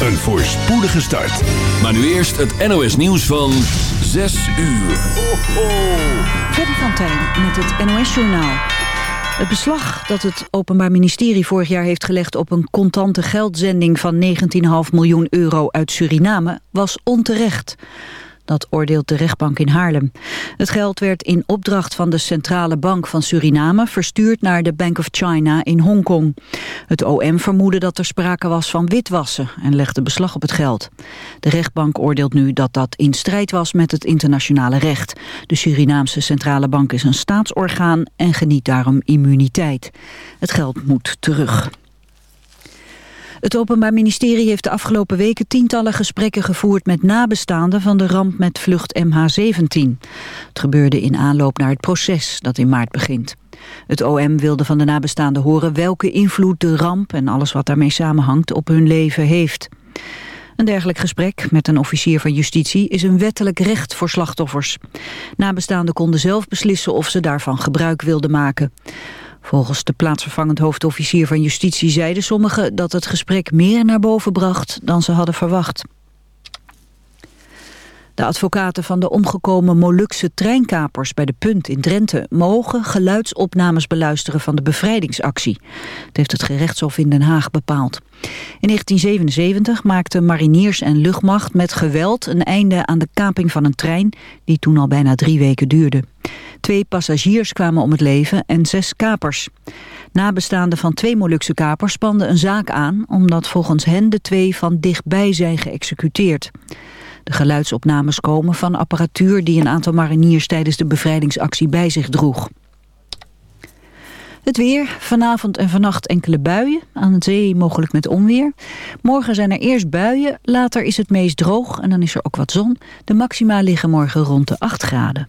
een voorspoedige start. Maar nu eerst het NOS nieuws van 6 uur. Ho, ho. Freddy van Tijn met het NOS Journaal. Het beslag dat het Openbaar Ministerie vorig jaar heeft gelegd op een contante geldzending van 19,5 miljoen euro uit Suriname was onterecht. Dat oordeelt de rechtbank in Haarlem. Het geld werd in opdracht van de Centrale Bank van Suriname... verstuurd naar de Bank of China in Hongkong. Het OM vermoedde dat er sprake was van witwassen... en legde beslag op het geld. De rechtbank oordeelt nu dat dat in strijd was met het internationale recht. De Surinaamse Centrale Bank is een staatsorgaan... en geniet daarom immuniteit. Het geld moet terug. Het Openbaar Ministerie heeft de afgelopen weken tientallen gesprekken gevoerd met nabestaanden van de ramp met vlucht MH17. Het gebeurde in aanloop naar het proces dat in maart begint. Het OM wilde van de nabestaanden horen welke invloed de ramp en alles wat daarmee samenhangt op hun leven heeft. Een dergelijk gesprek met een officier van justitie is een wettelijk recht voor slachtoffers. Nabestaanden konden zelf beslissen of ze daarvan gebruik wilden maken. Volgens de plaatsvervangend hoofdofficier van justitie zeiden sommigen dat het gesprek meer naar boven bracht dan ze hadden verwacht. De advocaten van de omgekomen Molukse treinkapers bij de Punt in Drenthe mogen geluidsopnames beluisteren van de bevrijdingsactie. Dat heeft het gerechtshof in Den Haag bepaald. In 1977 maakten mariniers en luchtmacht met geweld een einde aan de kaping van een trein die toen al bijna drie weken duurde. Twee passagiers kwamen om het leven en zes kapers. Nabestaanden van twee Molukse kapers spanden een zaak aan... omdat volgens hen de twee van dichtbij zijn geëxecuteerd. De geluidsopnames komen van apparatuur die een aantal mariniers tijdens de bevrijdingsactie bij zich droeg. Het weer, vanavond en vannacht enkele buien, aan de zee mogelijk met onweer. Morgen zijn er eerst buien, later is het meest droog en dan is er ook wat zon. De maxima liggen morgen rond de 8 graden.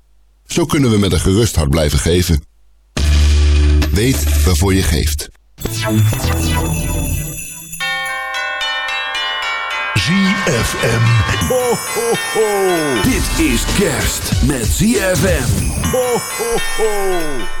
Zo kunnen we met een gerust hart blijven geven. Weet waarvoor je geeft. ZFM. Ho, ho, ho. Dit is kerst met ZFM. Ho, ho, ho.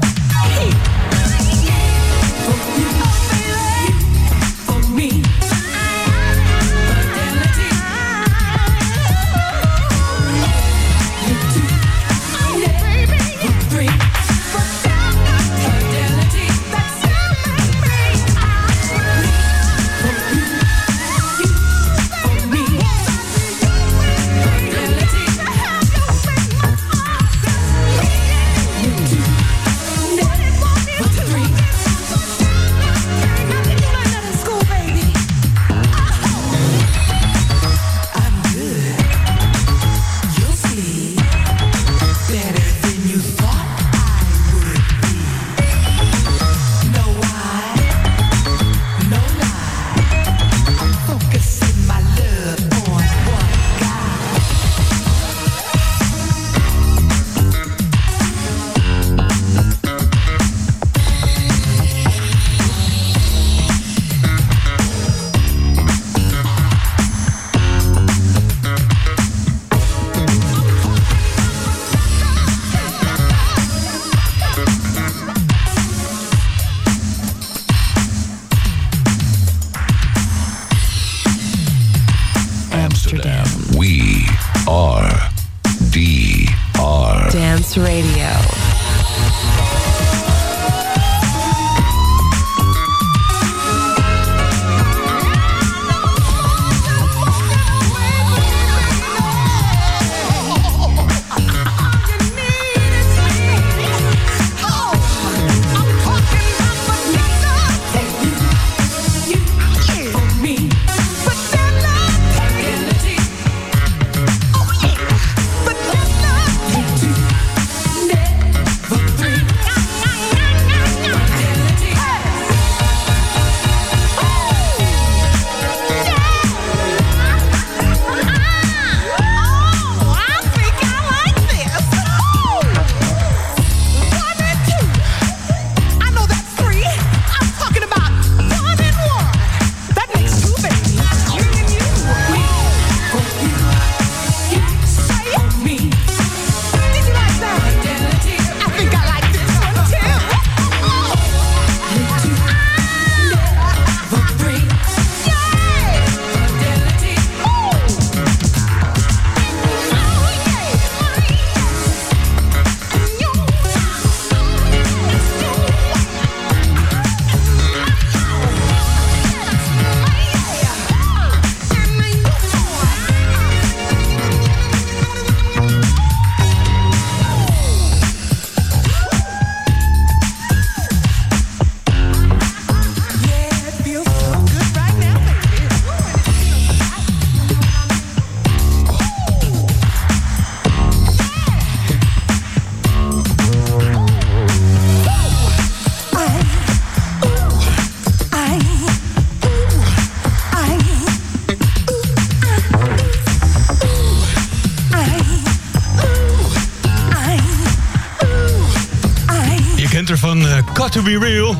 to Be Real.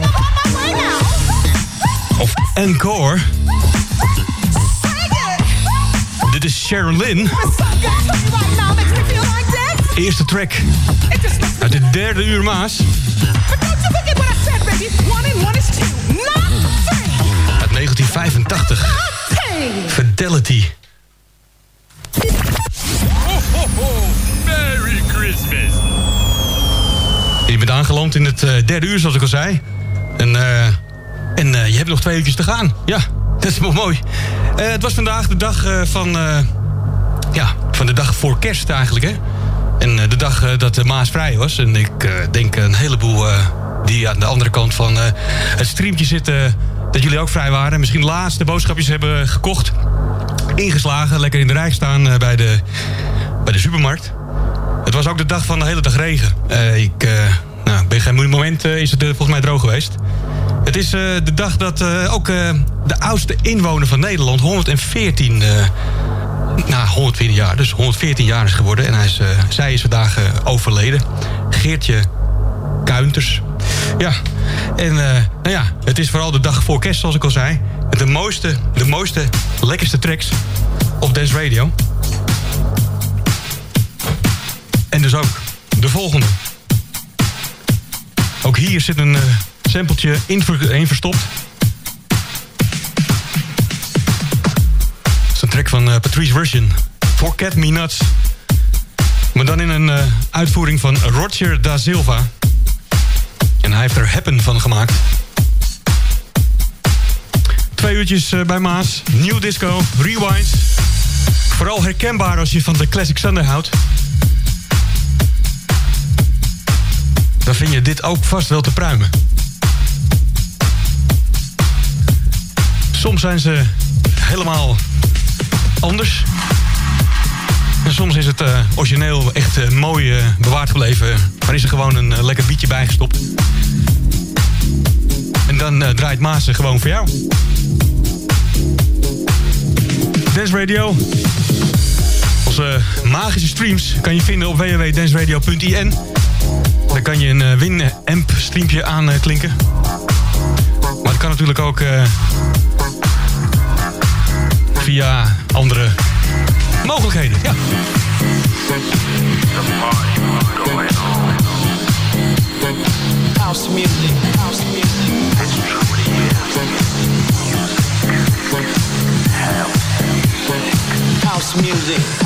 Of Encore. Dit is Sharon Lynn. Eerste track uit de derde uur Maas. Uit 1985. Fidelity. Aangeland in het uh, derde uur, zoals ik al zei. En, uh, en uh, je hebt nog twee uurtjes te gaan. Ja, dat is wel mooi. het was vandaag de dag van... ja, van de dag voor kerst eigenlijk, hè. En de dag dat de Maas vrij was. En ik denk een heleboel die aan de andere kant van het streamtje zitten... dat jullie ook vrij waren. En misschien laatste boodschapjes hebben gekocht. Ingeslagen, lekker in de rij staan bij, de, bij de supermarkt. Het was ook de dag van de hele dag regen. ik nou, bij geen moment uh, is het uh, volgens mij droog geweest. Het is uh, de dag dat ook de oudste inwoner van Nederland, 114, nou, 114 jaar, dus 114 jaar is geworden. En hij is, zij is vandaag overleden. Geertje Kuinters. Ja, en nou ja, het is vooral de dag voor kerst, zoals ik al zei. De mooiste, de mooiste, lekkerste tracks op Dance Radio. En dus ook de volgende. Ook hier zit een uh, sampletje in, verstopt. Het is een track van uh, Patrice Version. Forget Me Nuts. Maar dan in een uh, uitvoering van Roger da Silva. En hij heeft er Happen van gemaakt. Twee uurtjes bij Maas. Nieuw disco, rewind. Vooral herkenbaar als je van de Classic Sunday houdt. Dan vind je dit ook vast wel te pruimen. Soms zijn ze helemaal anders. En soms is het uh, origineel echt uh, mooi uh, bewaard gebleven. Maar is er gewoon een lekker bietje bijgestopt. En dan draait Maas gewoon voor jou. Dance Radio. Onze magische streams kan je vinden op www.danceradio.in. Daar kan je een uh, Win-amp streampje aanklinken. maar het kan natuurlijk ook uh, via andere mogelijkheden. Ja. House music.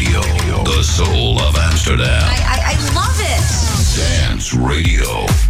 Radio, the soul of Amsterdam. I, I, I love it. Dance Radio.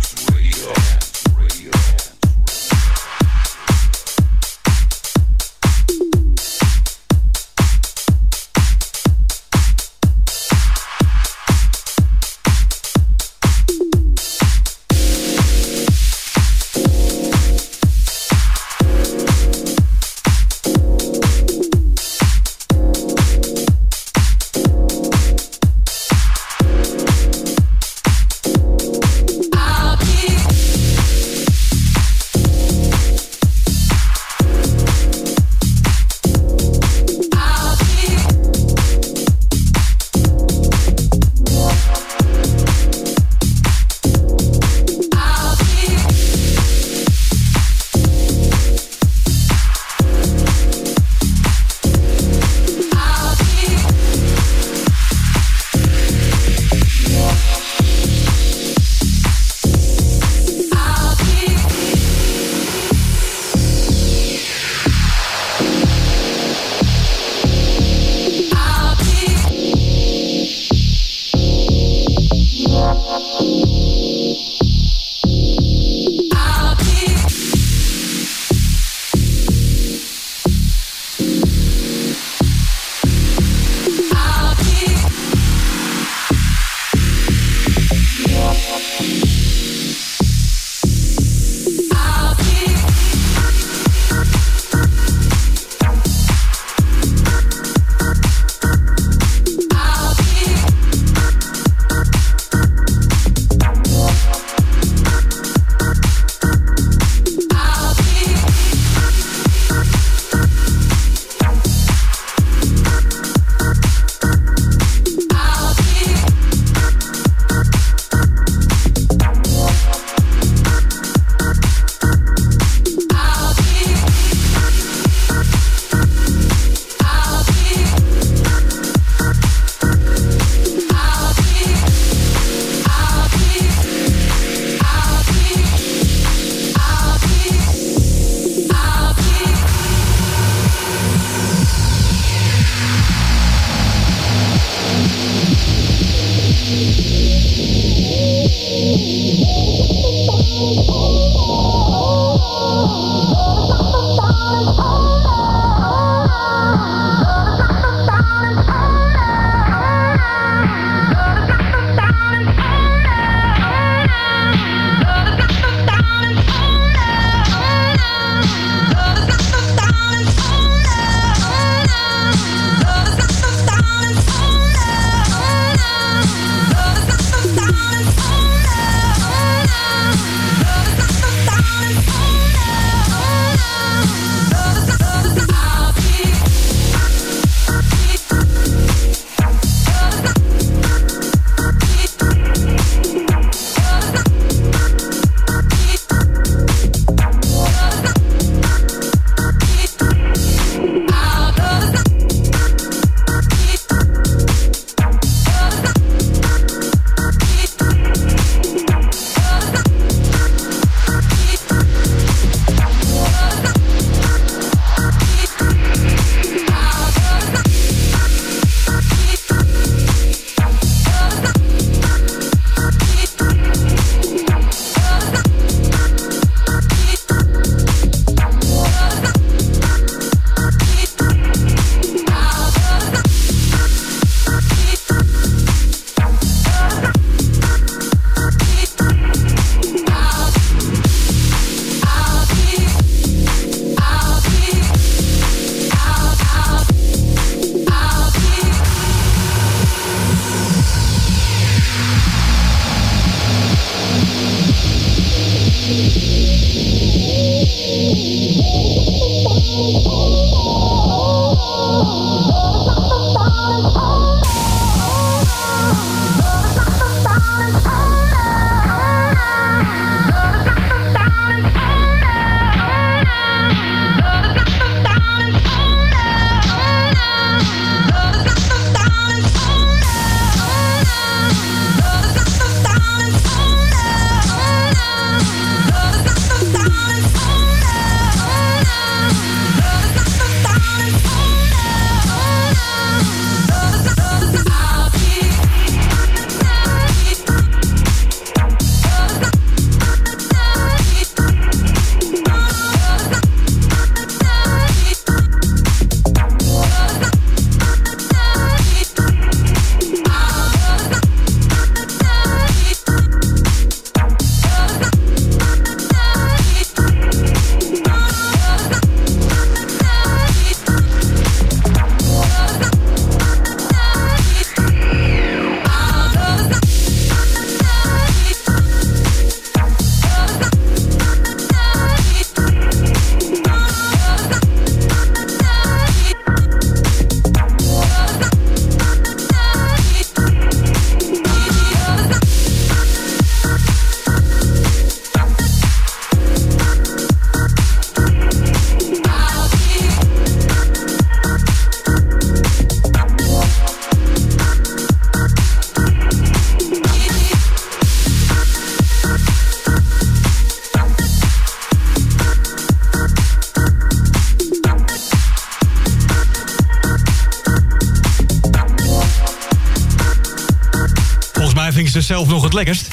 Zelf nog het lekkerst.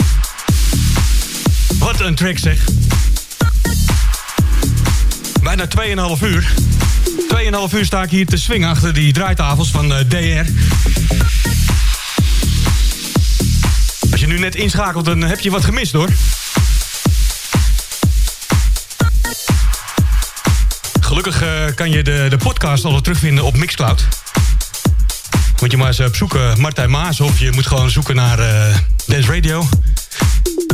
Wat een track zeg. Bijna 2,5 uur. 2,5 uur sta ik hier te swingen achter die draaitafels van eh, DR. Als je nu net inschakelt, dan heb je wat gemist hoor. Gelukkig uh, kan je de, de podcast al terugvinden op Mixcloud. Moet je maar eens opzoeken Martijn Maas of je moet gewoon zoeken naar uh, Dance Radio.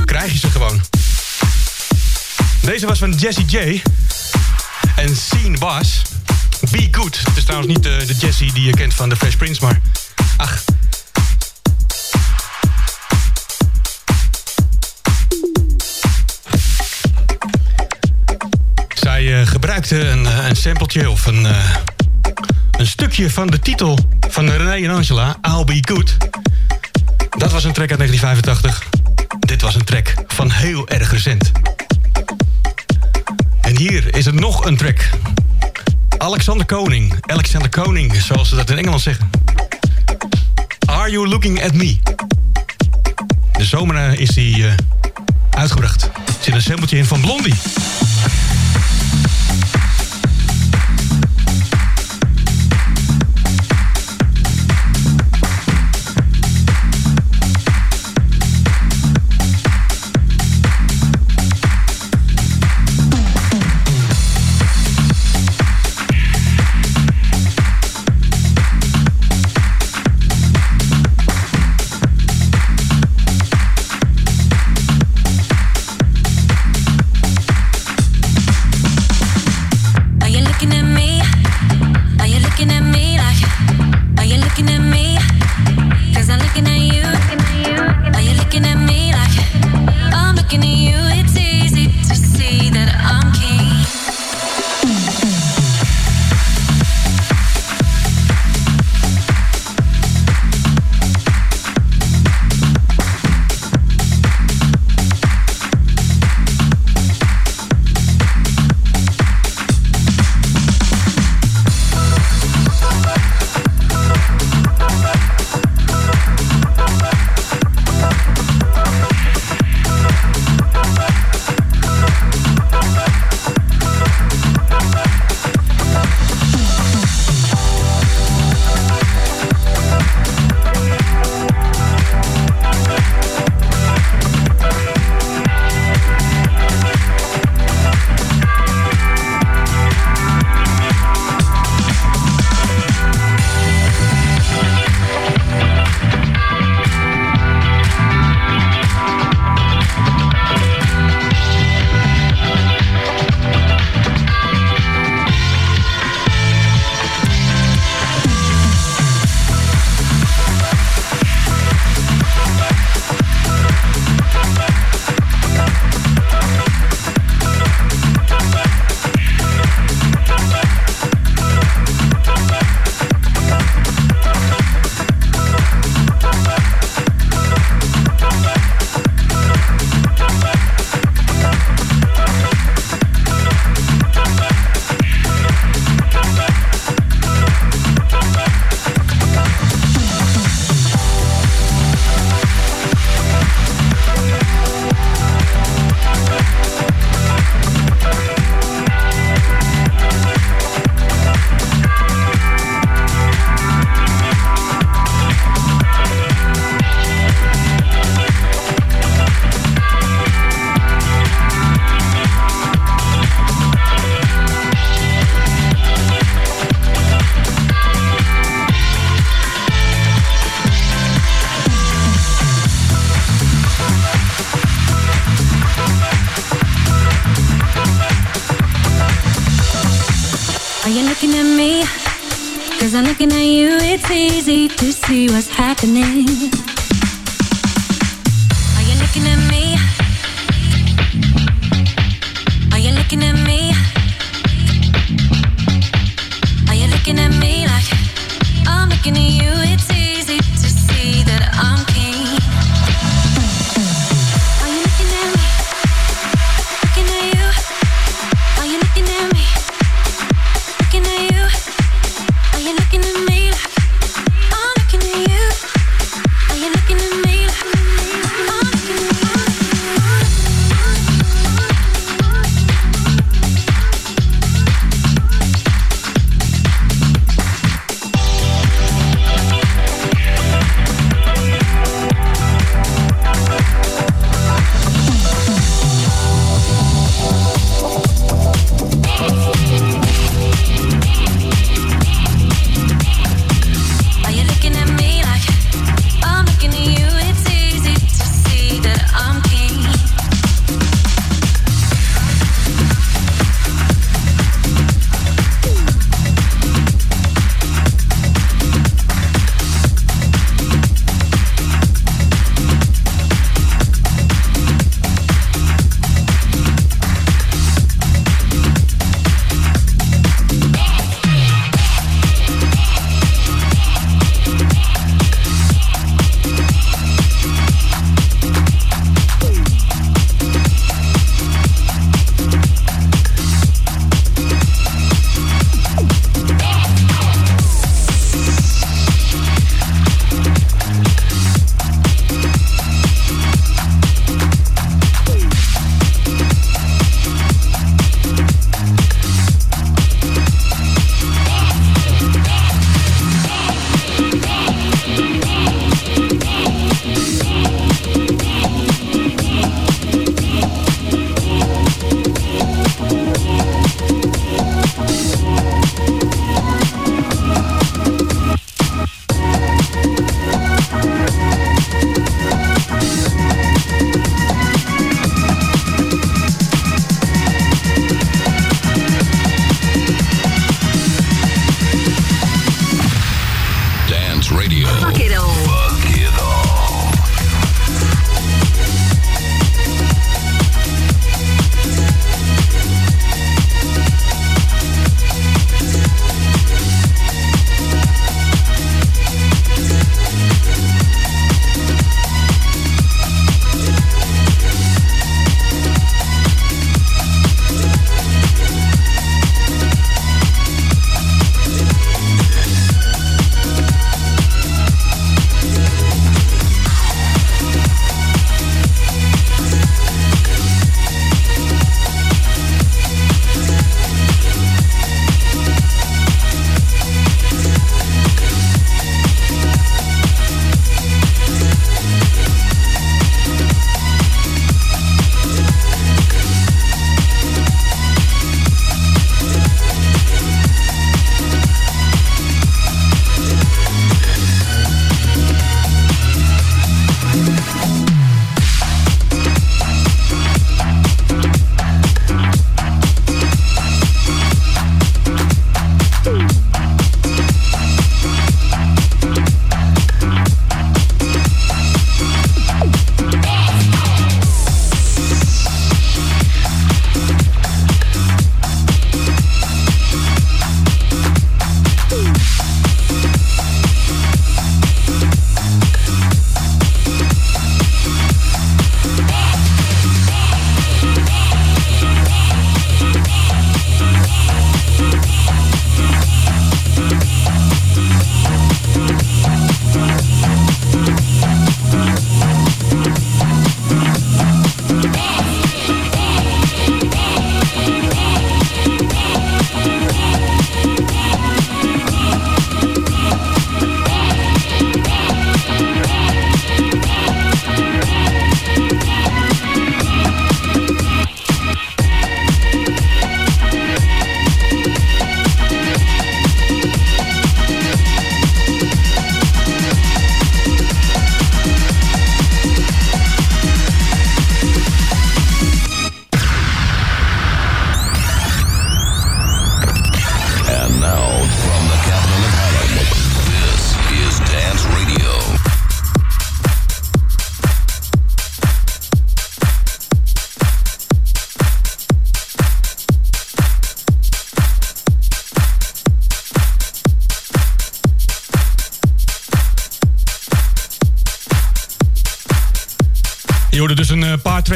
Krijg je ze gewoon. Deze was van Jesse J. En Scene Bass. Be Good. Het is trouwens niet de, de Jesse die je kent van de Fresh Prince, maar... Ach, Zij gebruikte een, een sampletje of een, een stukje van de titel van René en Angela, I'll Be Good. Dat was een track uit 1985. Dit was een track van heel erg recent. En hier is er nog een track. Alexander Koning. Alexander Koning, zoals ze dat in Engeland zeggen. Are You Looking At Me? De zomer is die uh, uitgebracht. Er zit een sampletje in van Blondie.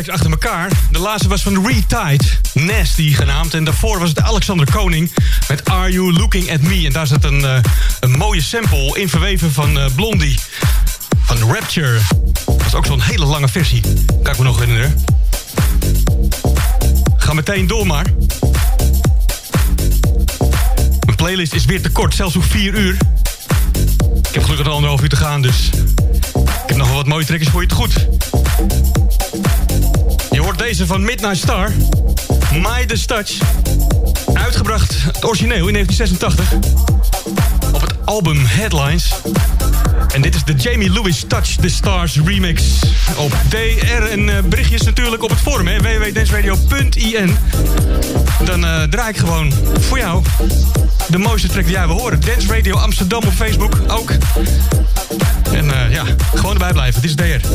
Achter elkaar. De laatste was van Retide, Nasty genaamd. En daarvoor was het Alexander Koning met Are You Looking At Me. En daar zat een, een mooie sample in verweven van Blondie. Van Rapture. Dat is ook zo'n hele lange versie. Kan ik me nog herinneren. Ga meteen door maar. Mijn playlist is weer te kort, zelfs nog 4 uur. Ik heb gelukkig nog anderhalf uur te gaan, dus... Ik heb nog wel wat mooie trekkers voor je te goed. Hoort deze van Midnight Star. My Touch. Uitgebracht, origineel in 1986. Op het album Headlines. En dit is de Jamie Lewis Touch the Stars remix. Op DR en uh, berichtjes natuurlijk op het forum, www.danceradio.in. Dan uh, draai ik gewoon voor jou de mooiste track die jij wil horen. Dance Radio Amsterdam op Facebook ook. En uh, ja, gewoon erbij blijven. Dit is DR.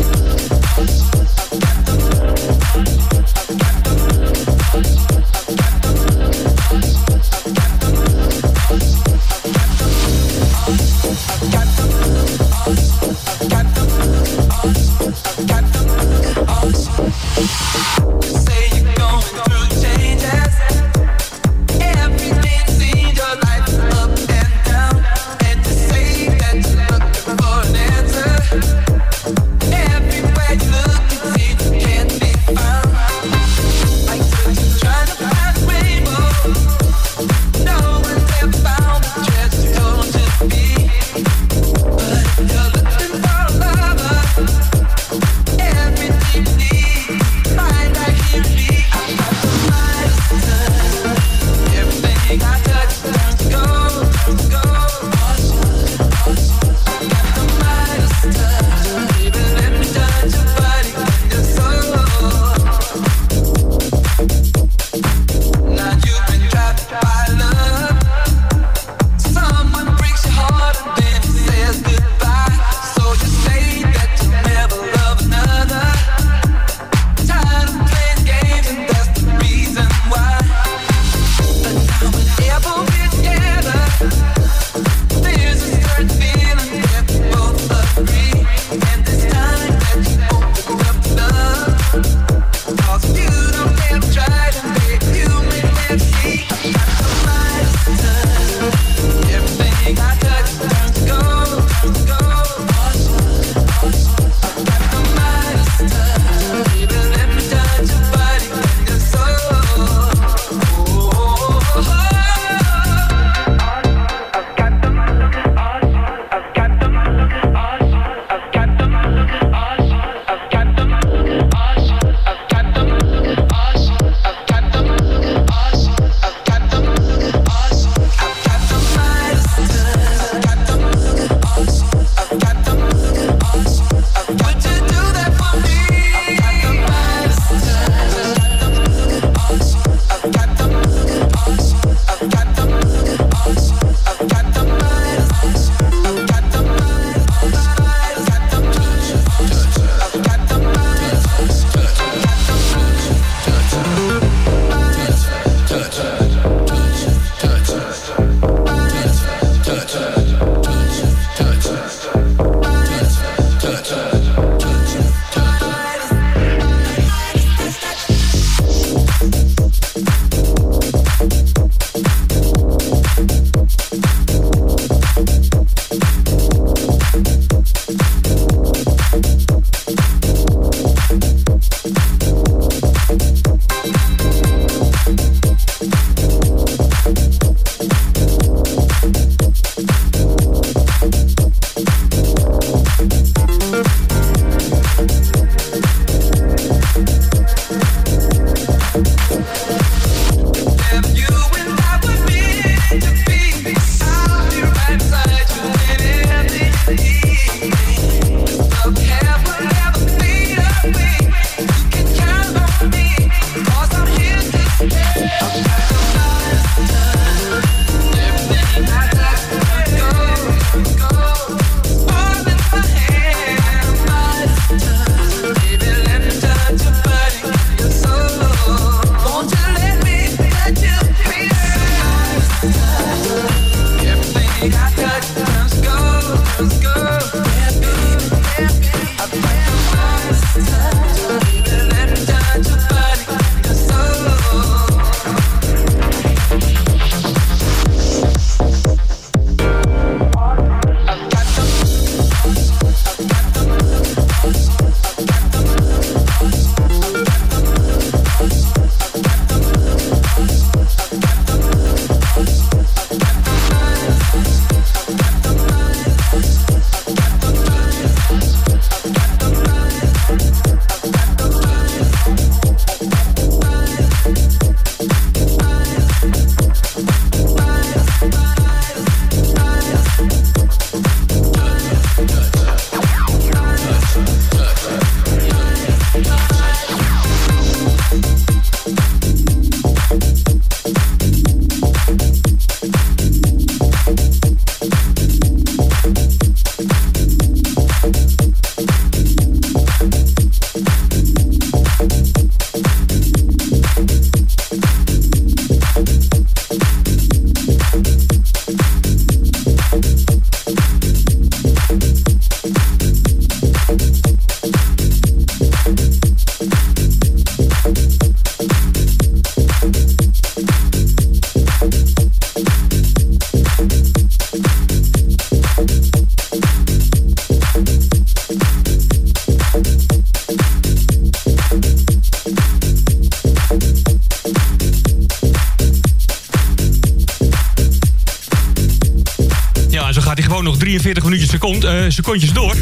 43 minuutjes second, uh, secondjes door.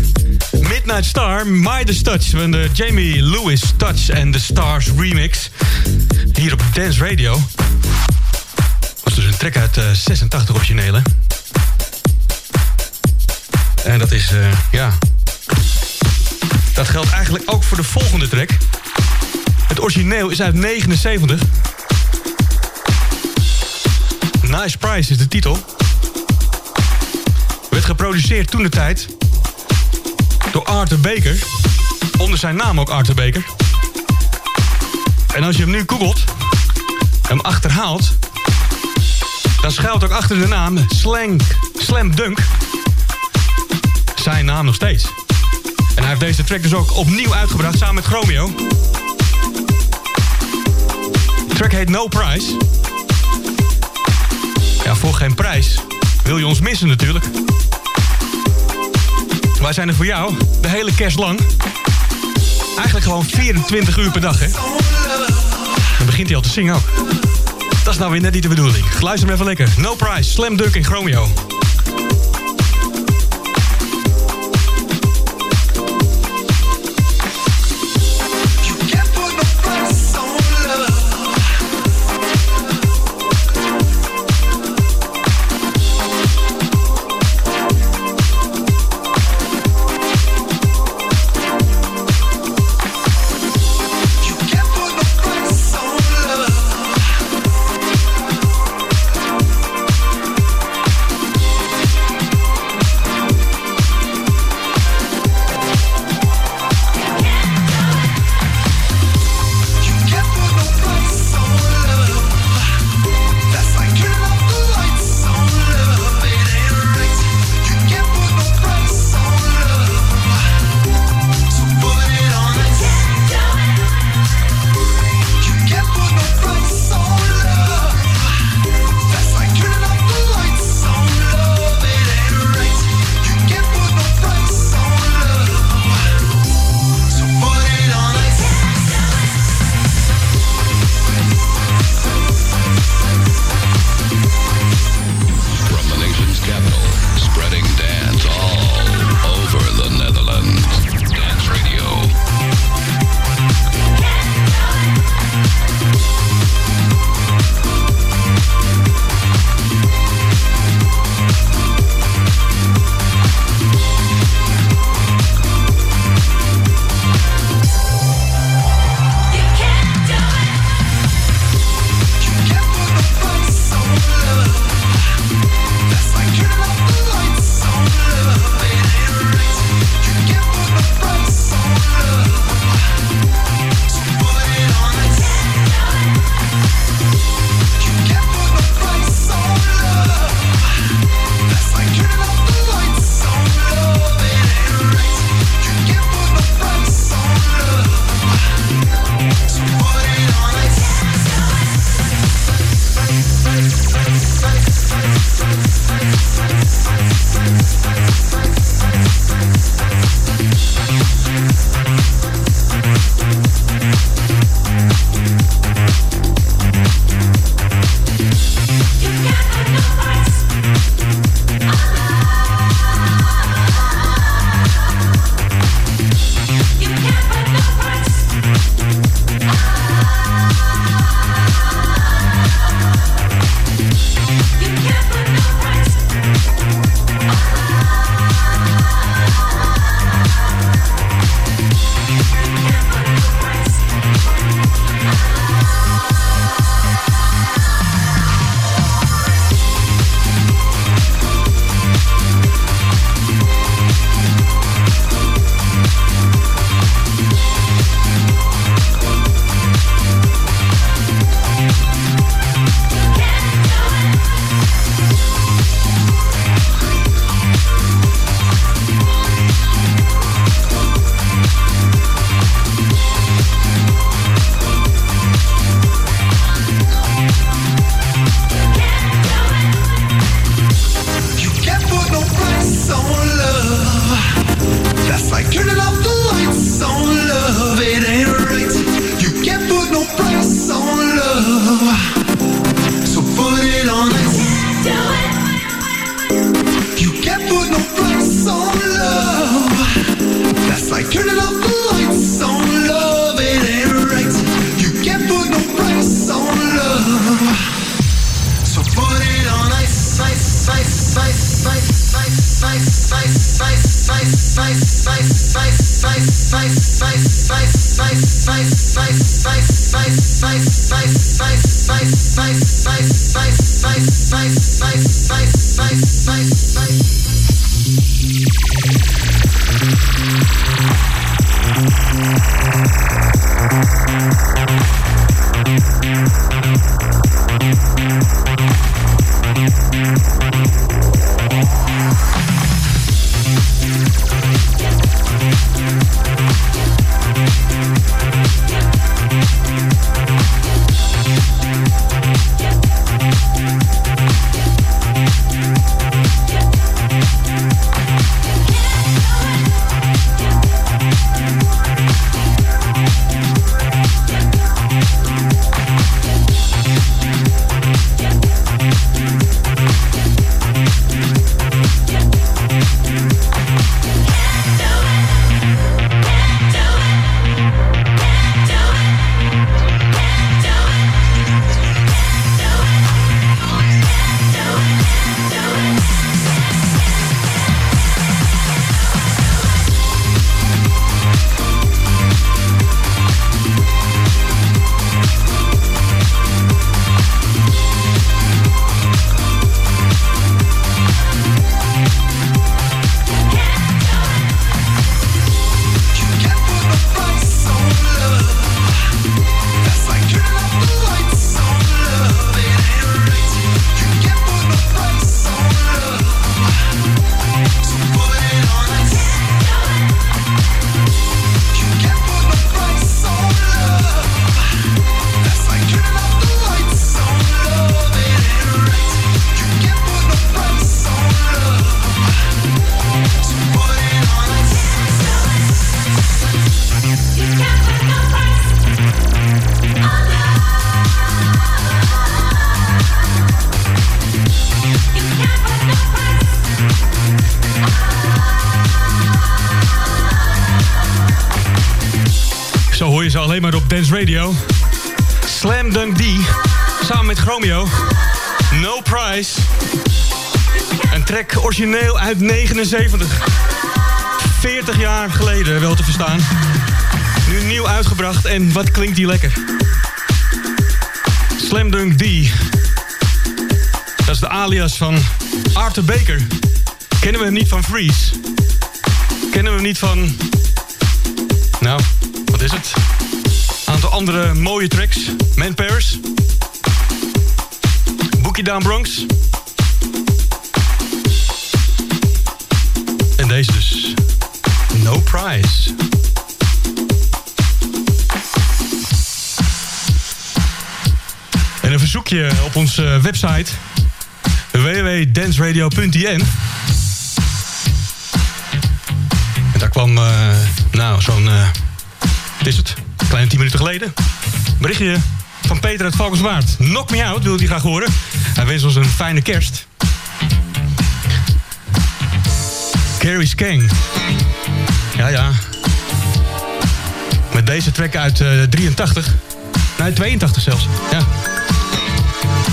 Midnight Star, Midas Touch van de Jamie Lewis Touch en de Stars remix. Hier op Dance Radio. was dus een track uit uh, 86 originele. En dat is, uh, ja... Dat geldt eigenlijk ook voor de volgende track. Het origineel is uit 79. Nice Price is de titel. Geproduceerd toen de tijd door Arthur Baker. Onder zijn naam ook Arthur Baker. En als je hem nu googelt, hem achterhaalt... dan schuilt ook achter de naam Slang, Slam Dunk... zijn naam nog steeds. En hij heeft deze track dus ook opnieuw uitgebracht samen met Chromio. De track heet No Price. Ja, voor geen prijs wil je ons missen natuurlijk. Wij zijn er voor jou de hele kerst lang. Eigenlijk gewoon 24 uur per dag, hè. Dan begint hij al te zingen ook. Dat is nou weer net niet de bedoeling. Luister hem even lekker. No Price, Slam Dunk en Chromio. Bye. Radio. Slam Dunk D, samen met Chromio. No Price. Een track origineel uit 79. 40 jaar geleden wel te verstaan. Nu nieuw uitgebracht en wat klinkt die lekker. Slam Dunk D. Dat is de alias van Arthur Baker. Kennen we hem niet van Freeze? Kennen we hem niet van... Nou, wat is het? Andere mooie tracks. Man Paris. Bookie Down Bronx. En deze dus. No Prize. En een verzoekje op onze website www.danceradio.nl En daar kwam, uh, nou, zo'n... Wat is het? Kleine 10 minuten geleden. Berichtje van Peter uit Valkenswaard. Knock me out, wil hij graag horen. Hij wens ons een fijne kerst. Carrie Skang. Ja, ja. Met deze track uit uh, 83. Nee, 82 zelfs. Ja.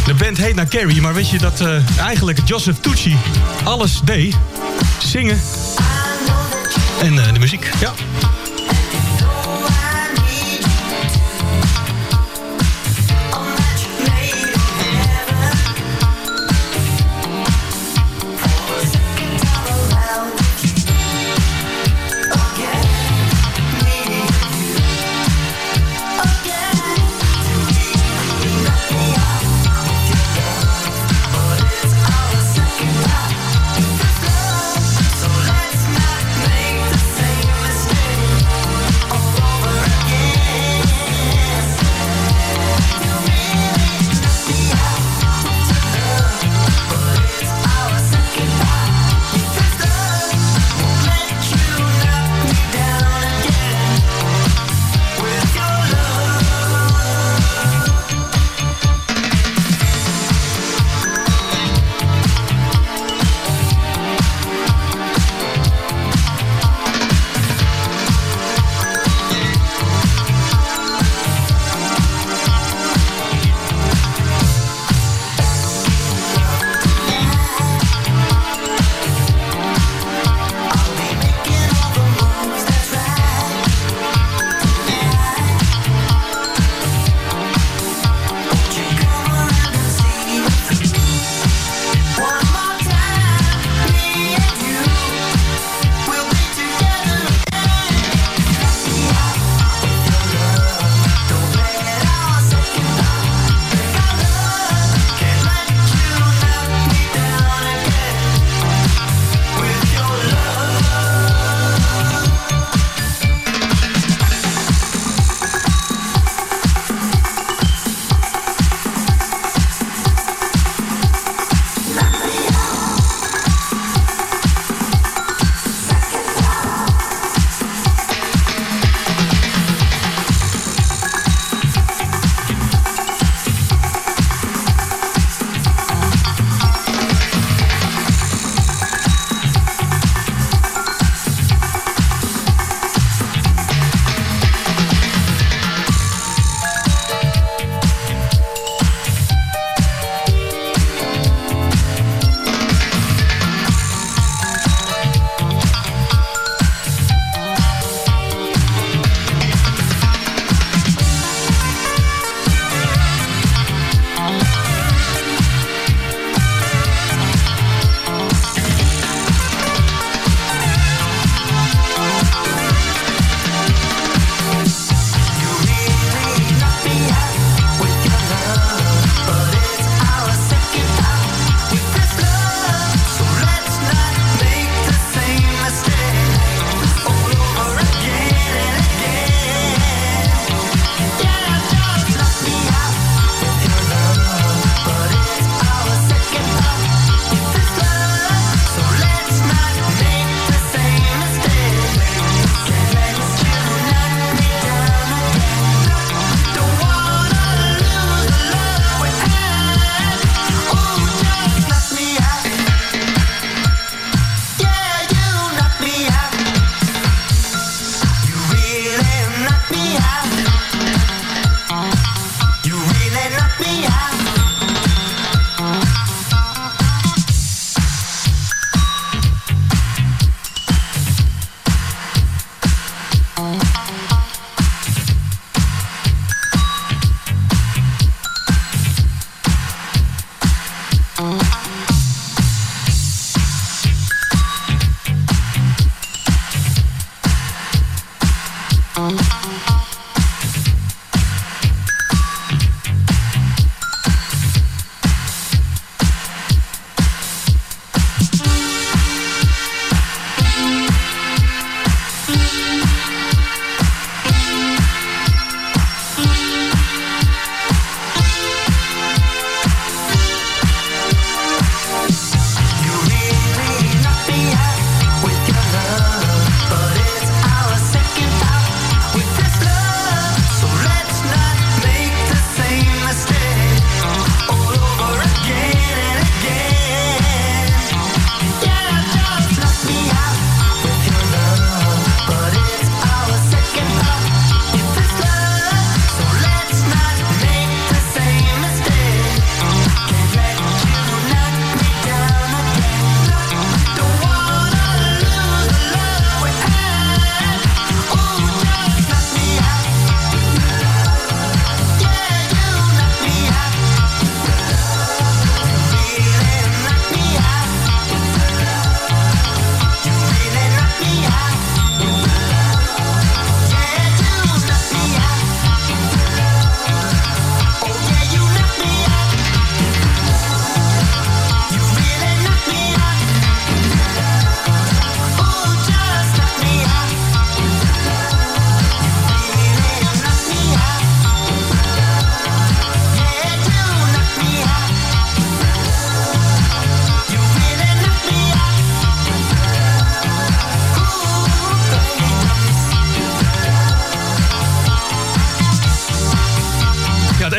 De band heet naar Carrie, maar weet je dat uh, eigenlijk Joseph Tucci alles deed? Zingen. En uh, de muziek, ja.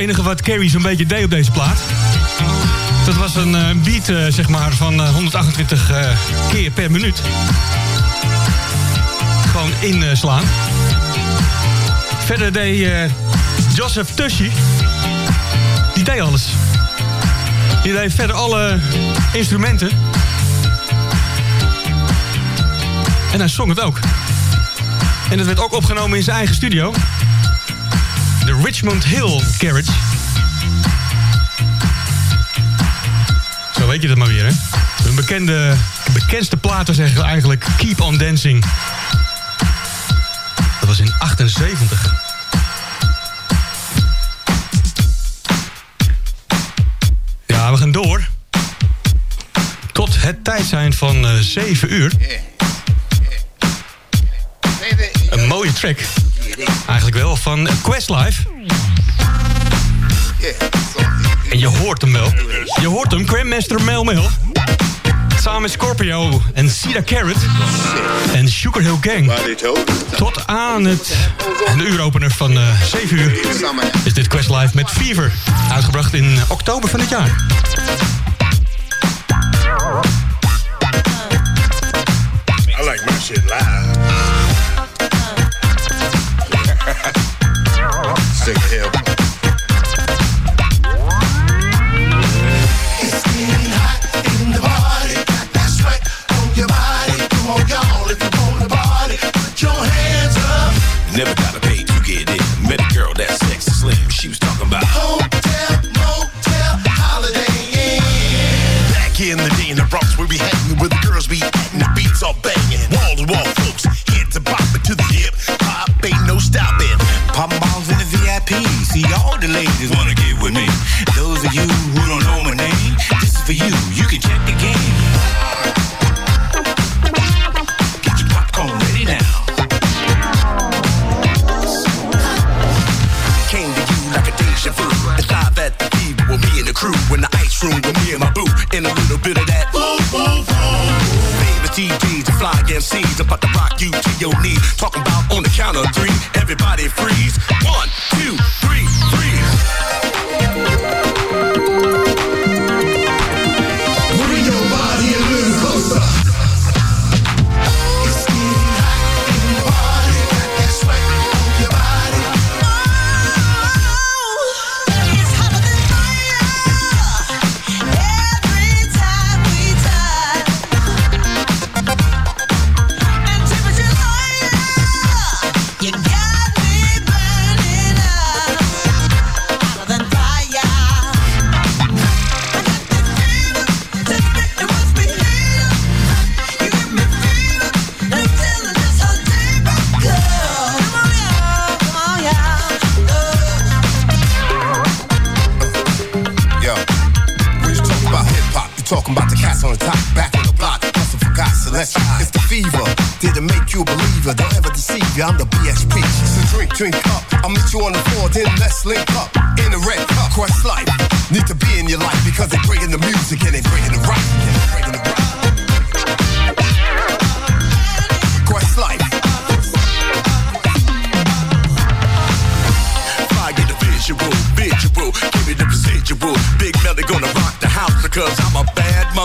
Wat Carrie zo'n beetje deed op deze plaat. Dat was een uh, beat uh, zeg maar, van uh, 128 keer per minuut. Gewoon inslaan. Verder deed Joseph Tushy. Die deed alles. Die deed verder alle instrumenten. En hij zong het ook. En dat werd ook opgenomen in zijn eigen studio. De Richmond Hill Carriage. weet je dat maar weer, hè? Hun bekende, bekendste platen zeggen eigenlijk Keep on Dancing. Dat was in 78. Ja, we gaan door. Tot het tijd zijn van uh, eh, 7 uur. Een mooie track. Wel van Questlife. En je hoort hem wel. Je hoort hem, Grandmaster Mel Mel. Samen Scorpio en Sida Carrot. En Sugar Hill Gang. Tot aan het, de uuropener van uh, eh, 7 uur is dit Quest Live met Fever. Uitgebracht in oktober van dit jaar. Ladies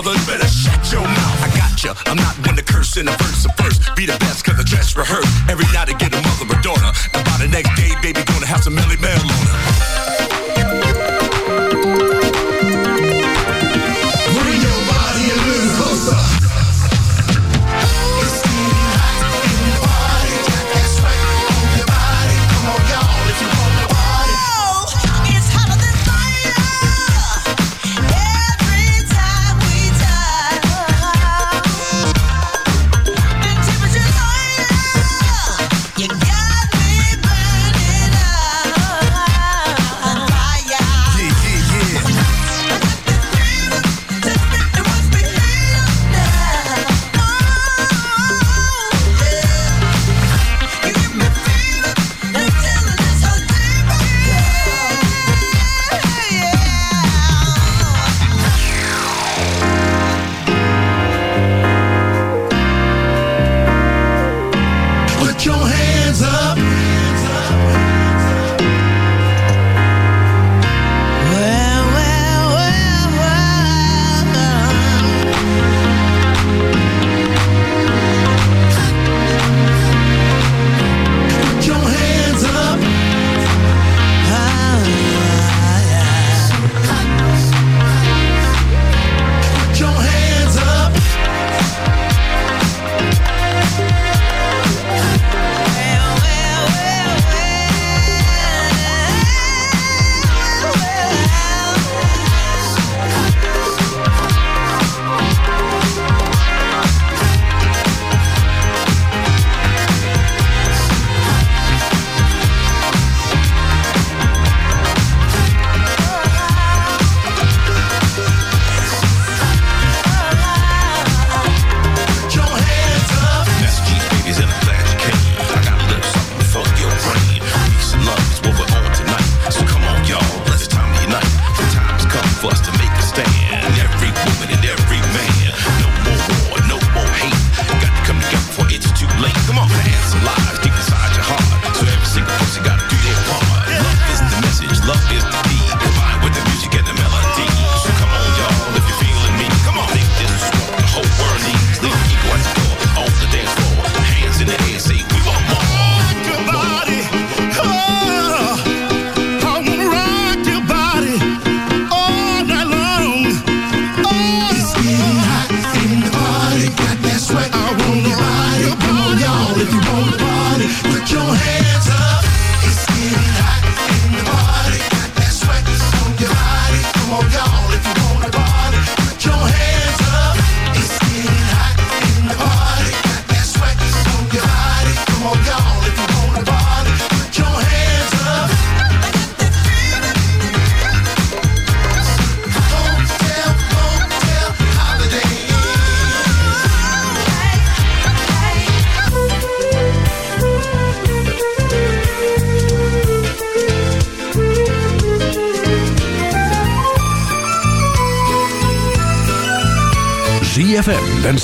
mother better shut your mouth. I got gotcha. you. I'm not one to curse in a verse of first. Be the best, cause I dress rehearse. Every night I get a mother or daughter. And by the next day, baby, gonna have some Melly Mel on her.